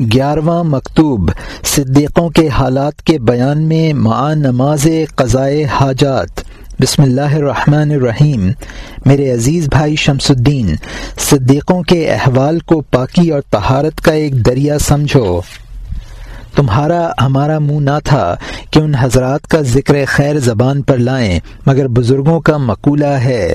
گیارہواں مکتوب، صدیقوں کے حالات کے بیان میں مع نماز قضائے حاجات۔ بسم اللہ الرحمن الرحیم۔ میرے عزیز بھائی شمس الدین، صدیقوں کے احوال کو پاکی اور تہارت کا ایک دریا سمجھو۔ تمہارا ہمارا منہ نہ تھا کہ ان حضرات کا ذکر خیر زبان پر لائیں، مگر بزرگوں کا مقولہ ہے۔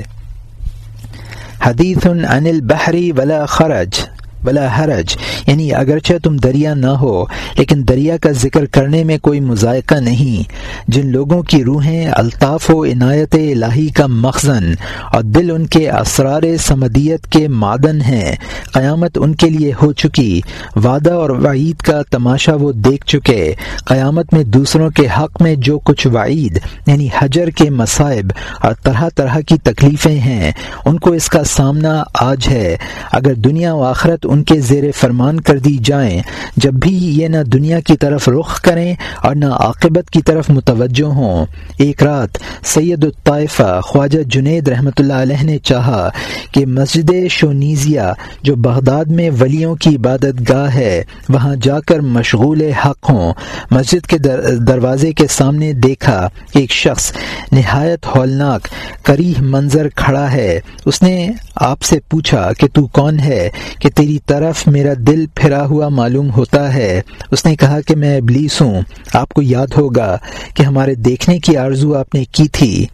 حدیث عن البحری ولا خرج۔ بلا حرج یعنی اگرچہ تم دریا نہ ہو، لیکن دریا کا ذکر کرنے میں کوئی مذائقہ نہیں۔ جن لوگوں کی روحیں الطاف و عنایت الہی کا مخزن اور دل ان کے اسرار سمدیت کے معدن ہیں، قیامت ان کے لیے ہو چکی۔ وعدہ اور وعید کا تماشا وہ دیکھ چکے۔ قیامت میں دوسروں کے حق میں جو کچھ وعید یعنی حجر کے مصائب اور طرح طرح کی تکلیفیں ہیں، ان کو اس کا سامنا آج ہے۔ اگر دنیا و آخرت ان کے زیر فرمان کر دی جائیں، جب بھی یہ نہ دنیا کی طرف رخ کریں اور نہ عاقبت کی طرف متوجہ ہوں۔ ایک رات سید الطائفہ خواجہ جنید رحمۃ اللہ علیہ نے چاہا کہ مسجد شونیزیا جو بغداد میں ولیوں کی عبادت گاہ ہے، وہاں جا کر مشغول حق ہوں۔ مسجد کے در، دروازے کے سامنے دیکھا ایک شخص نہایت ہولناک کریح منظر کھڑا ہے۔ اس نے آپ سے پوچھا کہ تو کون ہے، کہ تیری طرف میرا دل پھرا ہوا معلوم ہوتا ہے۔ اس نے کہا کہ میں ابلیس ہوں۔ آپ کو یاد ہوگا کہ ہمارے دیکھنے کی آرزو آپ نے کی تھی۔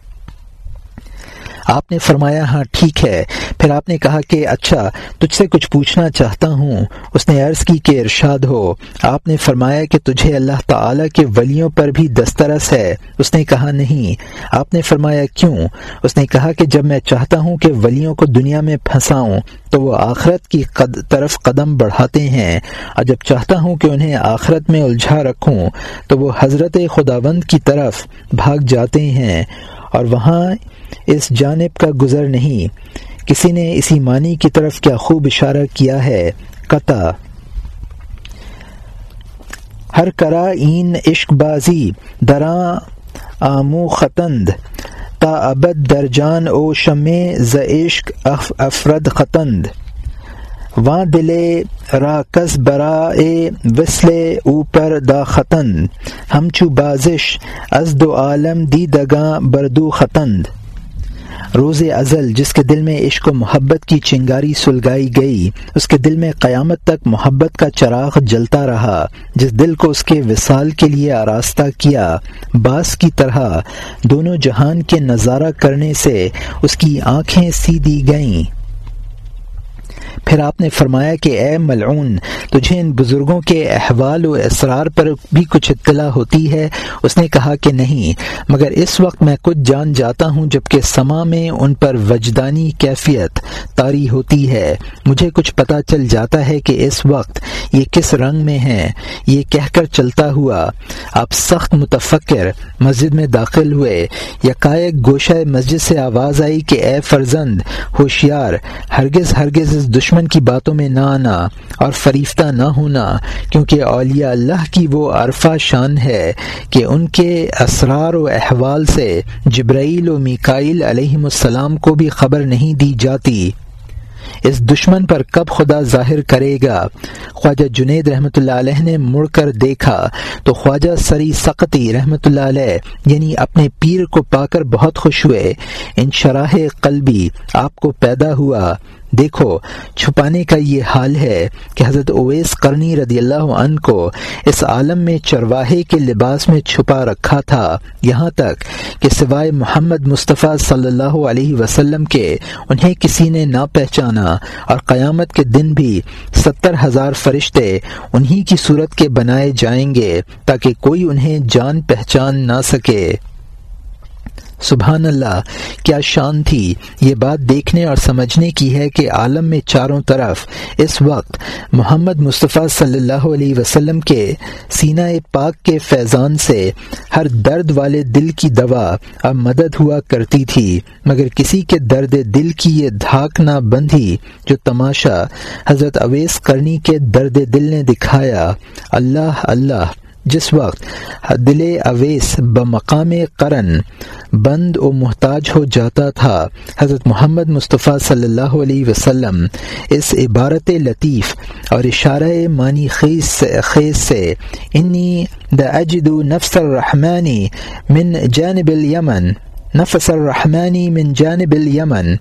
آپ نے فرمایا ہاں ٹھیک ہے۔ پھر آپ نے کہا کہ اچھا تجھ سے کچھ پوچھنا چاہتا ہوں۔ اس نے عرض کی کہ، ارشاد ہو۔ آپ نے فرمایا کہ، تجھے اللہ تعالی کے ولیوں پر بھی دسترس ہے۔ اس نے کہا، نہیں۔ آپ نے فرمایا، کیوں؟ اس نے کہا کہ، جب میں چاہتا ہوں کہ ولیوں کو دنیا میں پھنساؤں، تو وہ آخرت کی قد، طرف قدم بڑھاتے ہیں۔ اور جب چاہتا ہوں کہ انہیں آخرت میں الجھا رکھوں، تو وہ حضرت خداوند کی طرف بھاگ جاتے ہیں۔ اور وہاں اس جانب کا گزر نہیں۔ کسی نے اسی معنی کی طرف کیا خوب اشارہ کیا ہے؟ قطع۔ ہر کرا این عشق بازی دراں آمو خطند تا ابد درجان او شم ز عشق افرد خطند واں دلے را کس برا اے وسل اوپر دا خطند ہم چو بازش از دو عالم دی دگاں بردو خطند روز ازل، جس کے دل میں عشق و محبت کی چنگاری سلگائی گئی، اس کے دل میں قیامت تک محبت کا چراغ جلتا رہا، جس دل کو اس کے وصال کے لیے آراستہ کیا۔ باس کی طرح دونوں جہان کے نظارہ کرنے سے اس کی آنکھیں سی دی گئیں۔ پھر آپ نے فرمایا کہ اے ملعون، تجھے ان بزرگوں کے احوال و اسرار پر بھی کچھ اطلاع ہوتی ہے؟ اس نے کہا کہ نہیں، مگر اس وقت میں کچھ جان جاتا ہوں جبکہ سما میں ان پر وجدانی کیفیت طاری ہوتی ہے۔ مجھے کچھ پتہ چل جاتا ہے کہ اس وقت یہ کس رنگ میں ہیں۔ یہ کہہ کر چلتا ہوا، آپ سخت متفکر مسجد میں داخل ہوئے۔ یکائک گوشہ مسجد سے آواز آئی کہ اے فرزند، ہوشیار، ہرگز ہرگز اس دشمن کی باتوں میں نہ آنا اور فریفتہ نہ ہونا، کیونکہ اولیاء اللہ کی وہ عرفہ شان ہے کہ ان کے اسرار و احوال سے جبرائیل و میکائل علیہم السلام کو بھی خبر نہیں دی جاتی۔ اس دشمن پر کب خدا ظاہر کرے گا؟ خواجہ جنید رحمۃ اللہ علیہ نے مڑ کر دیکھا۔ تو خواجہ سری سقتی رحمۃ اللہ علیہ یعنی اپنے پیر کو پا کر بہت خوش ہوئے۔ ان شراہ قلبی آپ کو پیدا ہوا۔ دیکھو، چھپانے کا یہ حال ہے کہ حضرت اویس کرنی رضی اللہ عنہ کو اس عالم میں چرواہے کے لباس میں چھپا رکھا تھا۔ یہاں تک کہ سوائے محمد مصطفیٰ صلی اللہ علیہ وسلم کے انہیں کسی نے نہ پہچانا اور قیامت کے دن بھی ستر ہزار فرشتے انہی کی صورت کے بنائے جائیں گے تاکہ کوئی انہیں جان پہچان نہ سکے۔ سبحان اللہ کیا شان تھی یہ بات دیکھنے اور سمجھنے کی ہے کہ عالم میں چاروں طرف اس وقت محمد مصطفیٰ صلی اللہ علیہ وسلم کے سینہ پاک کے فیضان سے ہر درد والے دل کی دوا اب مدد ہوا کرتی تھی، مگر کسی کے درد دل کی یہ دھاک نہ بندھی جو تماشا حضرت اویس کرنی کے درد دل نے دکھایا، اللہ اللہ۔ جس وقت دل اویس بمقام قرن بند و محتاج ہو جاتا تھا، حضرت محمد مصطفیٰ صلی اللہ علیہ وسلم اس عبارت لطیف اور اشارہ معنی خیز خیز سے، انی دا اجد نفس الرحمانی من جانب الیمن نفس الرحمانی من جانب الیمن،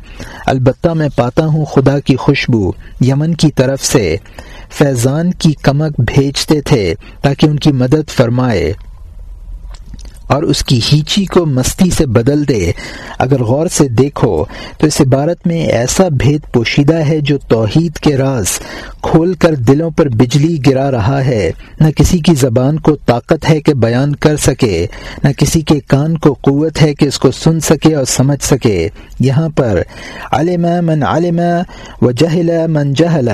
البتہ میں پاتا ہوں خدا کی خوشبو یمن کی طرف سے، فیضان کی کمک بھیجتے تھے تاکہ ان کی مدد فرمائے۔ اور اس کی ہیچی کو مستی سے بدل دے۔ اگر غور سے دیکھو تو اس عبارت میں ایسا بھید پوشیدہ ہے جو توحید کے راز کھول کر دلوں پر بجلی گرا رہا ہے۔ نہ کسی کی زبان کو طاقت ہے کہ بیان کر سکے، نہ کسی کے کان کو قوت ہے کہ اس کو سن سکے اور سمجھ سکے۔ یہاں پر علم من علم و جہل من جہل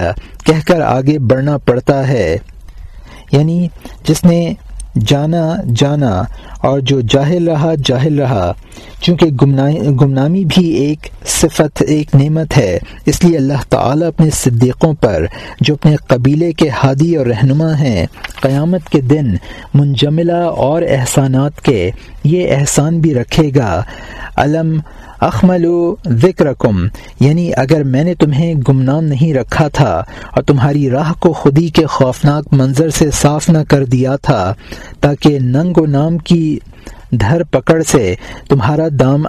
کہہ کر آگے بڑھنا پڑتا ہے۔ یعنی جس نے جانا جانا، اور جو جاہل رہا جاہل رہا۔ چونکہ گمنامی بھی ایک صفت، ایک نعمت ہے۔ اس لیے اللہ تعالیٰ اپنے صدیقوں پر، جو اپنے قبیلے کے ہادی اور رہنما ہیں، قیامت کے دن منجملہ اور احسانات کے، یہ احسان بھی رکھے گا۔ علم اخمل ذکرکم یعنی اگر میں نے تمہیں گمنام نہیں رکھا تھا اور تمہاری راہ کو خودی کے خوفناک منظر سے صاف نہ کر دیا تھا، تاکہ ننگ و نام کی دھر پکڑ سے تمہارا دام،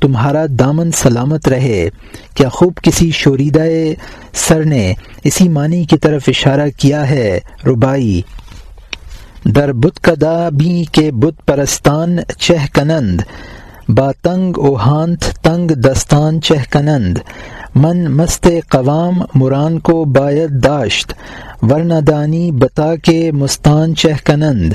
تمہارا دامن سلامت رہے۔ کیا خوب کسی شوریدہ سر نے اسی معنی کی طرف اشارہ کیا ہے ربائی در بت کدا بھی کے بت پرستان چہ کنند۔ با تنگ او ہانت تنگ دستان چہ کنند، من مست قوام مران کو باید داشت، ورنہ دانی بتا کے مستان چہ کنند۔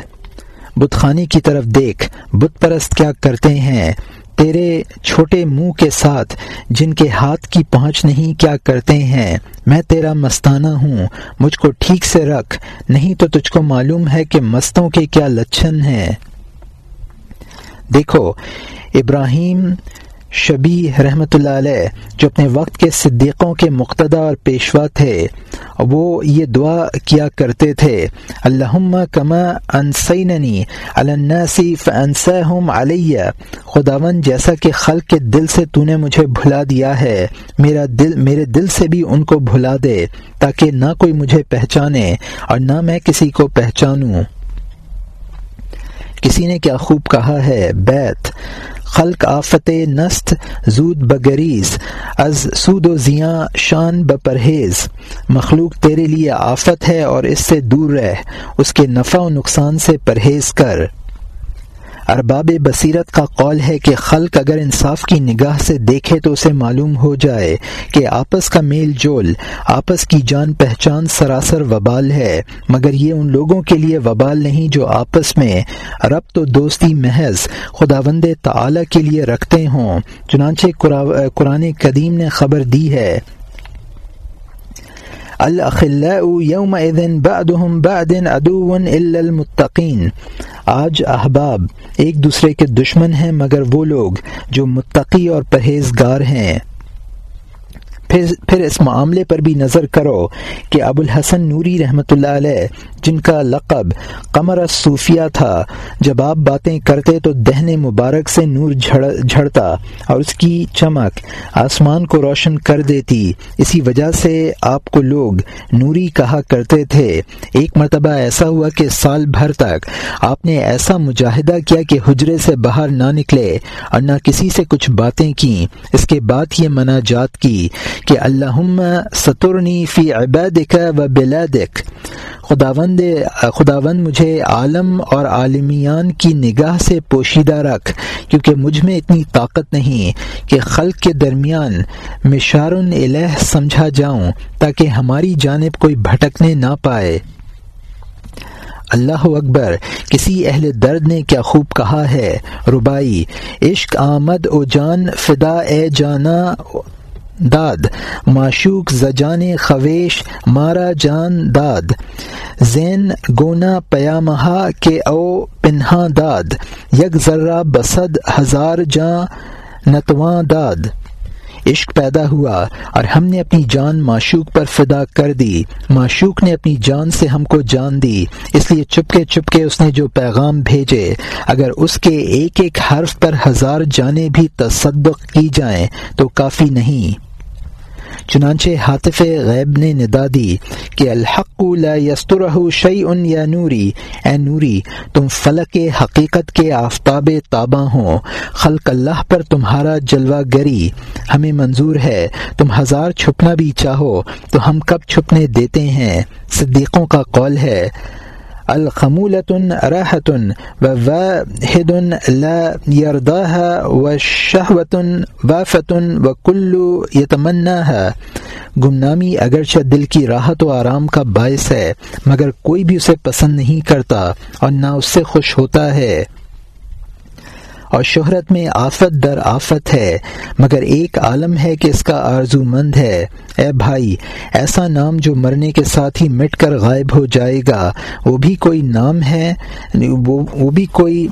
بت خانی کی طرف دیکھ، بت پرست کیا کرتے ہیں، تیرے چھوٹے منہ کے ساتھ جن کے ہاتھ کی پہنچ نہیں کیا کرتے ہیں، میں تیرا مستانہ ہوں، مجھ کو ٹھیک سے رکھ، نہیں تو تجھ کو معلوم ہے کہ مستوں کے کیا لچھن ہیں۔ دیکھو، ابراہیم شبی رحمۃ اللہ علیہ جو اپنے وقت کے صدیقوں کے مقتدا اور پیشوا تھے، وہ یہ دعا کیا کرتے تھے اللہ کما انسیننی الناصف انسم علیہ خداون جیسا کہ خلق کے دل سے تو نے مجھے بھلا دیا ہے، میرا دل، میرے دل سے بھی ان کو بھلا دے، تاکہ نہ کوئی مجھے پہچانے اور نہ میں کسی کو پہچانوں۔ کسی نے کیا خوب کہا ہے؟ بیت، خلق آفت نست، زود بگریز، از سود و زیاں شان بپرہیز۔ مخلوق تیرے لیے آفت ہے اور اس سے دور رہ، اس کے نفع و نقصان سے پرہیز کر۔ ارباب بصیرت کا قول ہے کہ خلق اگر انصاف کی نگاہ سے دیکھے تو اسے معلوم ہو جائے کہ آپس کا میل جول، آپس کی جان پہچان سراسر وبال ہے، مگر یہ ان لوگوں کے لیے وبال نہیں جو آپس میں رب تو دوستی محض خدا وند تعلی کے لیے رکھتے ہوں۔ چنانچہ قرآن قدیم نے خبر دی ہے۔ الخلاء اذن بعدهم بعد عدو الا المتقین آج احباب، ایک دوسرے کے دشمن ہیں مگر وہ لوگ جو متقی اور پرہیزگار ہیں۔ پھر پھر اس معاملے پر بھی نظر کرو کہ ابو الحسن نوری رحمۃ اللہ علیہ، جن کا لقب قمر صوفیہ تھا، جب آپ باتیں کرتے تو دہن مبارک سے نور جھڑتا اور اس کی چمک آسمان کو روشن کر دیتی۔ اسی وجہ سے آپ کو لوگ نوری کہا کرتے تھے، ایک مرتبہ ایسا ہوا کہ سال بھر تک آپ نے ایسا مجاہدہ کیا کہ حجرے سے باہر نہ نکلے اور نہ کسی سے کچھ باتیں کیں۔ اس کے بعد یہ مناجات کی۔ کہ اللہ سترنی فی عبادک و بلادک۔ خداوند خداوند مجھے عالم اور عالمیان کی نگاہ سے پوشیدہ رکھ، کیونکہ مجھ میں اتنی طاقت نہیں کہ خلق کے درمیان مشار الہ سمجھا جاؤں، تاکہ ہماری جانب کوئی بھٹکنے نہ پائے۔ اللہ اکبر، کسی اہل درد نے کیا خوب کہا ہے؟ ربائی عشق آمد او جان، فدا اے جانا داد۔ معشوق زجان خویش مارا جان داد۔ زین گونا پیامہا کے او پنہا داد۔ یک ذرہ بسد ہزار جاں نتواں داد۔ عشق پیدا ہوا اور ہم نے اپنی جان معشوق پر فدا کر دی۔ معشوق نے اپنی جان سے ہم کو جان دی۔ اس لیے چپکے چپکے اس نے جو پیغام بھیجے۔ اگر اس کے ایک ایک حرف پر ہزار جانیں بھی تصدق کی جائیں تو کافی نہیں۔ چنانچہ حاطف غیب نے ندا دی کہ الحق لا یسترہ شیء یا نوری، اے نوری، تم فلک حقیقت کے آفتاب تاباں ہو، خلق اللہ پر تمہارا جلوہ گری، ہمیں منظور ہے، تم ہزار چھپنا بھی چاہو، تو ہم کب چھپنے دیتے ہیں؟ صدیقوں کا قول ہے الخمولۃ راحت و واحد لا يرضاها و شہوت وافت و کلو یتمنا گمنامی اگرچہ دل کی راحت و آرام کا باعث ہے، مگر کوئی بھی اسے پسند نہیں کرتا اور نہ اس سے خوش ہوتا ہے۔ اور شہرت میں آفت در آفت ہے، مگر ایک عالم ہے کہ اس کا آرزو مند ہے۔ اے بھائی، ایسا نام جو مرنے کے ساتھ ہی مٹ کر غائب ہو جائے گا، وہ بھی کوئی نام ہے؟ وہ بھی کوئی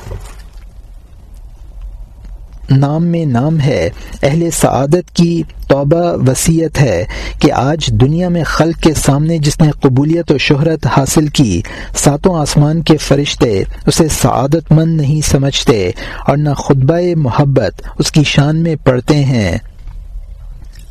نام میں نام ہے، اہل سعادت کی توبہ وسیعت ہے کہ آج دنیا میں خلق کے سامنے جس نے قبولیت و شہرت حاصل کی، ساتوں آسمان کے فرشتے اسے سعادت مند نہیں سمجھتے اور نہ خطبہ محبت اس کی شان میں پڑھتے ہیں۔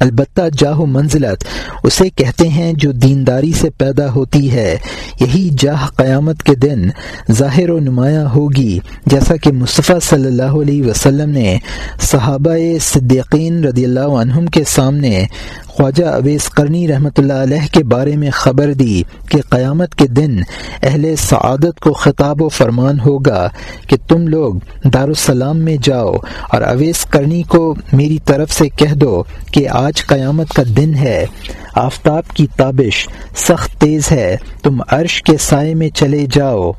البتہ جاہ و منزلت، اسے کہتے ہیں جو دینداری سے پیدا ہوتی ہے۔ یہی جاہ قیامت کے دن ظاہر و نمایاں ہوگی۔ جیسا کہ مصطفیٰ صلی اللہ علیہ وسلم نے صحابہ صدیقین رضی اللہ عنہم کے سامنے خواجہ اویس کرنی رحمۃ اللہ علیہ کے بارے میں خبر دی کہ قیامت کے دن اہل سعادت کو خطاب و فرمان ہوگا کہ تم لوگ دارالسلام میں جاؤ اور اویس کرنی کو میری طرف سے کہہ دو کہ آج قیامت کا دن ہے۔ آفتاب کی تابش سخت تیز ہے۔ تم عرش کے سائے میں چلے جاؤ۔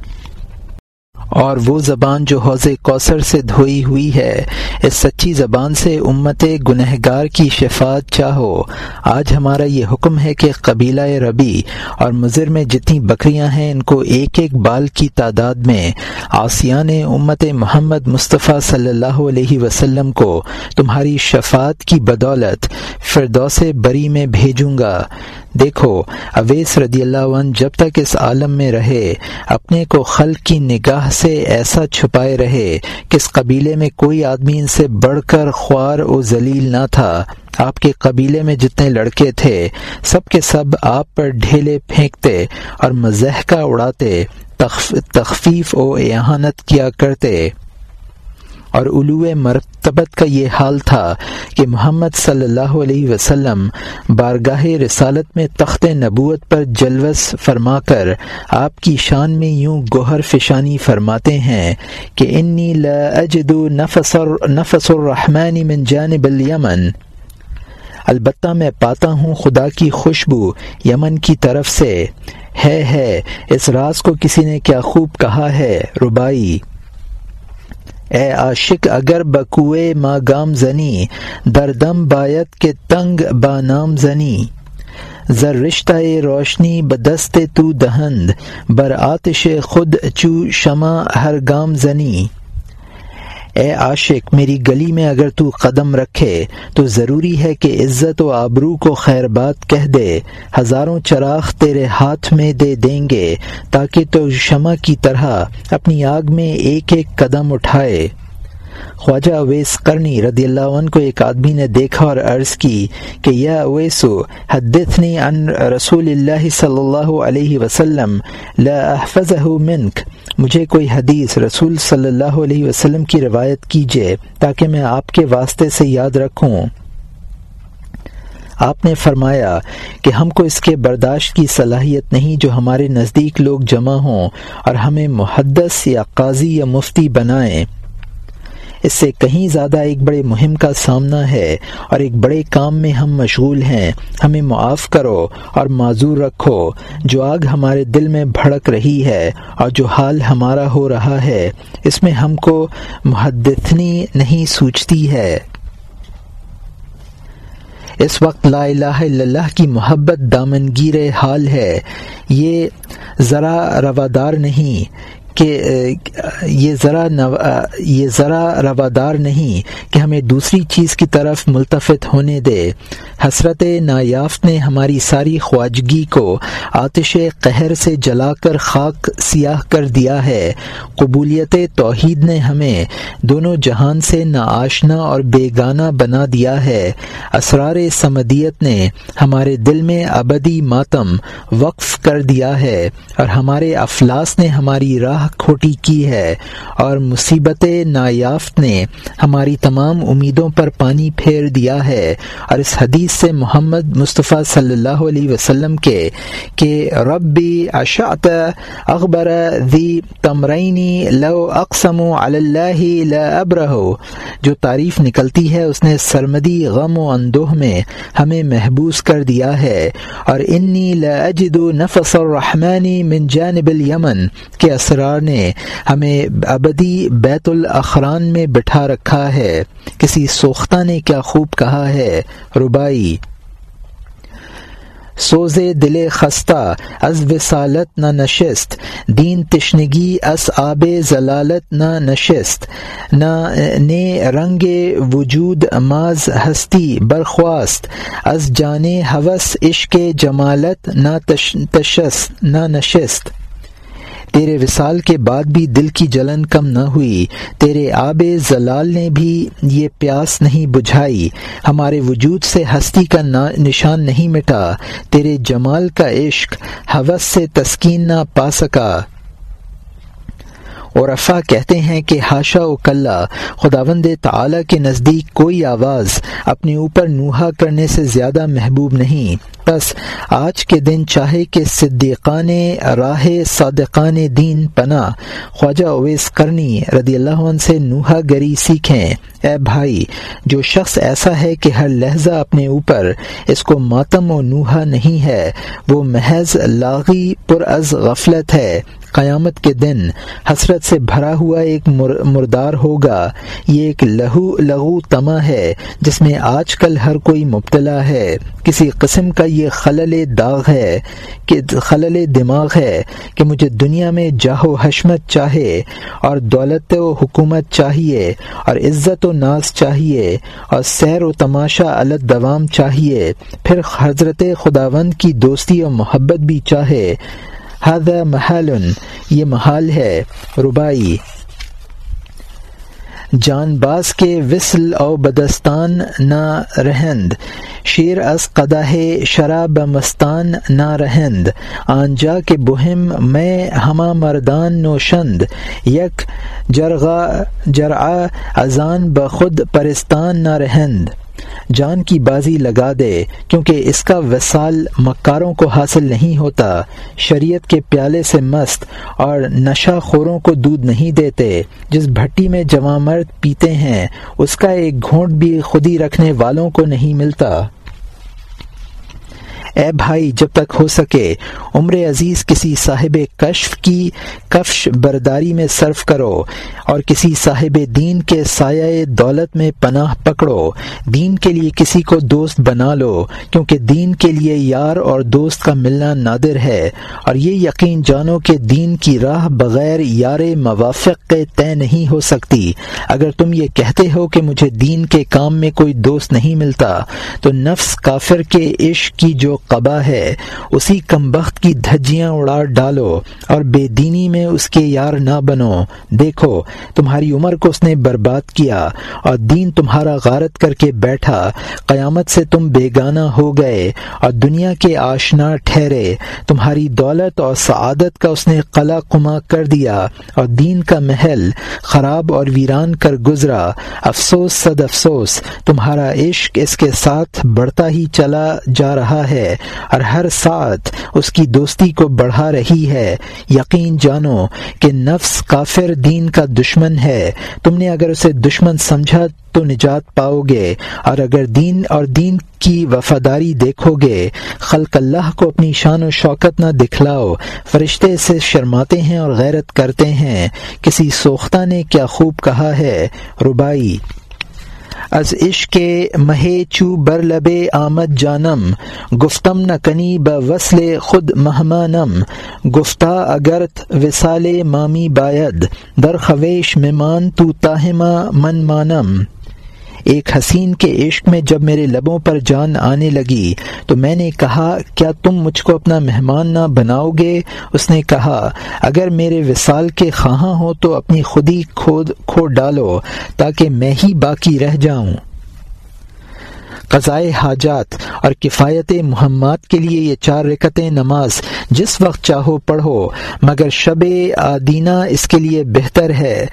اور وہ زبان جو حوض کوثر سے دھوئی ہوئی ہے، اس سچی زبان سے امت گنہگار کی شفاعت چاہو۔ آج ہمارا یہ حکم ہے کہ قبیلہ ربی اور مضر میں جتنی بکریاں ہیں، ان کو ایک ایک بال کی تعداد میں آسیان امت محمد مصطفیٰ صلی اللہ علیہ وسلم کو تمہاری شفاعت کی بدولت فردوس بری میں بھیجوں گا۔ دیکھو، اویس رضی اللہ عنہ جب تک اس عالم میں رہے، اپنے کو خلق کی نگاہ سے ایسا چھپائے رہے کہ اس قبیلے میں کوئی آدمی ان سے بڑھ کر خوار و ذلیل نہ تھا۔ آپ کے قبیلے میں جتنے لڑکے تھے، سب کے سب آپ پر ڈھیلے پھینکتے اور مزہ اڑاتے تخفیف و احانت کیا کرتے۔ اور علو مرتبت کا یہ حال تھا کہ محمد صلی اللہ علیہ وسلم بارگاہ رسالت میں تخت نبوت پر جلوس فرما کر آپ کی شان میں یوں گوہر فشانی فرماتے ہیں کہ انی لا اجد نفس نفس الرحمن من جانب الیمن۔ البتہ میں پاتا ہوں خدا کی خوشبو یمن کی طرف سے۔ ہے ہے، اس راز کو کسی نے کیا خوب کہا ہے ربائی اے عاشق، اگر بکوئے ما گام زنی دردم بایت کے تنگ با نام زنی۔ زر رشتہ روشنی بدست تو دہند، بر آتش خود چو شمع ہر گام زنی۔ اے عاشق، میری گلی میں اگر تو قدم رکھے تو ضروری ہے کہ عزت و آبرو کو خیر بات کہہ دے، ہزاروں چراغ تیرے ہاتھ میں دے دیں گے تاکہ تو شمع کی طرح اپنی آگ میں ایک ایک قدم اٹھائے۔ خواجہ اویس کرنی رضی اللہ عنہ کو ایک آدمی نے دیکھا اور عرض کی کہ یا اویسو حدثنی عن رسول اللہ صلی اللہ علیہ وسلم، لا احفظہ منک۔ مجھے کوئی حدیث رسول صلی اللہ علیہ وسلم کی روایت کیجیے تاکہ میں آپ کے واسطے سے یاد رکھوں۔ آپ نے فرمایا کہ ہم کو اس کے برداشت کی صلاحیت نہیں جو ہمارے نزدیک لوگ جمع ہوں اور ہمیں محدث یا قاضی یا مفتی بنائیں۔ اس سے کہیں زیادہ ایک بڑے مہم کا سامنا ہے اور ایک بڑے کام میں ہم مشغول ہیں۔ ہمیں معاف کرو اور معذور رکھو۔ جو آگ ہمارے دل میں بھڑک رہی ہے اور جو حال ہمارا ہو رہا ہے، اس میں ہم کو محدثنی نہیں سوچتی ہے۔ اس وقت لا الہ الا اللہ کی محبت دامنگیر حال ہے۔ یہ ذرا روادار نہیں کہ یہ ذرا یہ ذرا روادار نہیں کہ ہمیں دوسری چیز کی طرف ملتفت ہونے دے۔ حسرت نایافت نے ہماری ساری خواجگی کو آتش قہر سے جلا کر خاک سیاہ کر دیا ہے۔ قبولیت توحید نے ہمیں دونوں جہان سے ناآشنا اور بیگانہ بنا دیا ہے۔ اسرار سمدیت نے ہمارے دل میں ابدی ماتم وقف کر دیا ہے اور ہمارے افلاس نے ہماری راہ راہ کھوٹی کی ہے اور مصیبت نایافت نے ہماری تمام امیدوں پر پانی پھیر دیا ہے۔ اور اس حدیث سے محمد مصطفیٰ صلی اللہ علیہ وسلم کے کہ ربی اشاط اخبر دی تمرینی لو اقسم اللہ ابرہ۔ جو تعریف نکلتی ہے اس نے سرمدی غم و اندوہ میں ہمیں محبوس کر دیا ہے۔ اور انی لاجد نفس الرحمانی من جانب الیمن کے اسرار نے ہمیں ابدی بیت الاخران میں بٹھا رکھا ہے۔ کسی سوختہ نے کیا خوب کہا ہے؟ ربائی سوز دل خستہ، از وسالت نہ نشست۔ دین تشنگی اس آب ضلالت نہ نشست۔ نہ نے رنگ وجود ماز ہستی برخواست۔ از جانے حوث عشق جمالت نہ تشست نہ نشست۔ تیرے وصال کے بعد بھی دل کی جلن کم نہ ہوئی۔ تیرے آب زلال نے بھی یہ پیاس نہیں بجھائی۔ ہمارے وجود سے ہستی کا نشان نہیں مٹا۔ تیرے جمال کا عشق حوث سے تسکین نہ پا سکا۔ اور افا کہتے ہیں کہ ہاشا و کلّا، خداوند تعالی کے نزدیک کوئی آواز اپنے اوپر نوحا کرنے سے زیادہ محبوب نہیں۔ بس آج کے دن چاہے کہ صدیقان راہ صادقان دین پناہ خواجہ اویس کرنی رضی اللہ عنہ سے نوحا گری سیکھیں۔ اے بھائی، جو شخص ایسا ہے کہ ہر لہجہ اپنے اوپر اس کو ماتم و نوحا نہیں ہے، وہ محض لاغی پر از غفلت ہے۔ قیامت کے دن حسرت سے بھرا ہوا ایک مردار ہوگا۔ یہ ایک لہو لہو تما ہے، جس میں آج کل ہر کوئی مبتلا ہے۔ کسی قسم کا یہ خلل داغ ہے، کہ خلل دماغ ہے کہ مجھے دنیا میں جاہ و حشمت چاہے اور دولت و حکومت چاہیے اور عزت و ناز چاہیے اور سیر و تماشا الگ دوام چاہیے۔ پھر حضرت خداوند کی دوستی و محبت بھی چاہے۔ هذا محال یہ محال ہے۔ ربائی جان باز کے وسل او بدستان نہ رہند، شیر از قداہ شراب مستان نہ رہند، آنجا کے بہم میں ہما مردان نوشند، یک جرغا جرع ازان بخود پرستان نہ رہند۔ جان کی بازی لگا دے، کیونکہ اس کا وسال مکاروں کو حاصل نہیں ہوتا، شریعت کے پیالے سے مست اور نشہ خوروں کو دودھ نہیں دیتے۔ جس بھٹی میں جوان مرد پیتے ہیں، اس کا ایک گھونٹ بھی خودی رکھنے والوں کو نہیں ملتا۔ اے بھائی، جب تک ہو سکے عمر عزیز کسی صاحب کشف کی کفش برداری میں صرف کرو اور کسی صاحب دین کے سایہ دولت میں پناہ پکڑو، دین کے لیے کسی کو دوست بنا لو، کیونکہ دین کے لیے یار اور دوست کا ملنا نادر ہے۔ اور یہ یقین جانو کہ دین کی راہ بغیر یار موافق کے طے نہیں ہو سکتی۔ اگر تم یہ کہتے ہو کہ مجھے دین کے کام میں کوئی دوست نہیں ملتا، تو نفس کافر کے عشق کی جو قبا ہے، اسی کم بخت کی دھجیاں اڑا ڈالو اور بے دینی میں اس کے یار نہ بنو۔ دیکھو، تمہاری عمر کو اس نے برباد کیا اور دین تمہارا غارت کر کے بیٹھا۔ قیامت سے تم بیگانہ ہو گئے اور دنیا کے آشنا ٹھہرے۔ تمہاری دولت اور سعادت کا اس نے قلع کما کر دیا اور دین کا محل خراب اور ویران کر گزرا۔ افسوس، صد افسوس، تمہارا عشق اس کے ساتھ بڑھتا ہی چلا جا رہا ہے۔ اور ہر ساتھ اس کی دوستی کو بڑھا رہی ہے۔ یقین جانو کہ نفس کافر دین کا دشمن ہے۔ تم نے اگر اسے دشمن سمجھا تو نجات پاؤ گے۔ اور اگر دین اور دین کی وفاداری دیکھو گے، خلق اللہ کو اپنی شان و شوکت نہ دکھلاؤ۔ فرشتے سے شرماتے ہیں اور غیرت کرتے ہیں۔ کسی سوختہ نے کیا خوب کہا ہے؟ ربائی از عشق مہے چو بر لب آمد جانم، گفتم نہ کنی ب وصل خود مہمانم۔ گفتہ اگرت وسال مامی باید، در خویش ممان تو تاہما من مانم۔ ایک حسین کے عشق میں جب میرے لبوں پر جان آنے لگی تو میں نے کہا، کیا تم مجھ کو اپنا مہمان نہ بناؤ گے؟ اس نے کہا، اگر میرے وصال کے خواہاں ہو تو اپنی خودی کھود کھو ڈالو تاکہ میں ہی باقی رہ جاؤں۔ قضائے حاجات اور کفایت محمد کے لیے یہ چار رکتیں نماز جس وقت چاہو پڑھو، مگر شب آدینہ اس کے لیے بہتر ہے۔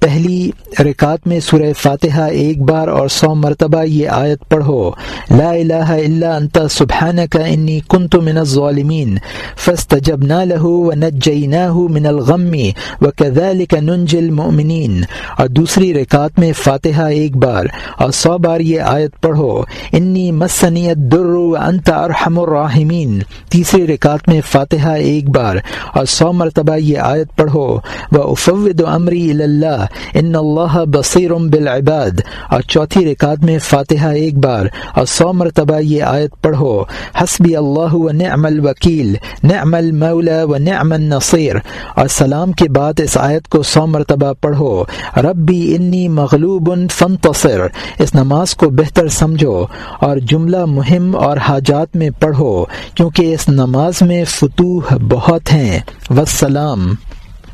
پہلی رکعت میں سورہ فاتحہ ایک بار اور سو مرتبہ یہ آیت پڑھو، لا الہ الا انت، سبحانک انی کنت من الظالمین، فاستجبنا له ونجیناہ من الغم، وکذالک ننجی المؤمنین۔ اور دوسری رکعت میں فاتحہ ایک بار اور سو بار یہ آیت پڑھو، انی مسنی الدر وانت ارحم الراحمین۔ تیسری رکعت میں فاتحہ ایک بار اور سو مرتبہ یہ آیت پڑھو، وافوض امری اللہ ان اللہ بصیر بالعباد۔ اور چوتھی رکعت میں فاتحہ ایک بار۔ اور سو مرتبہ یہ آیت پڑھو، حسبی اللہ و نعم الوکیل، نعم المولا و نعم النصیر۔ اور سلام کے بعد اس آیت کو سو مرتبہ پڑھو، ربی انی مغلوب فانتصر۔ اس نماز کو بہتر سمجھو۔ اور جملہ مہم اور حاجات میں پڑھو، کیونکہ اس نماز میں فتوح بہت ہیں۔ وسلام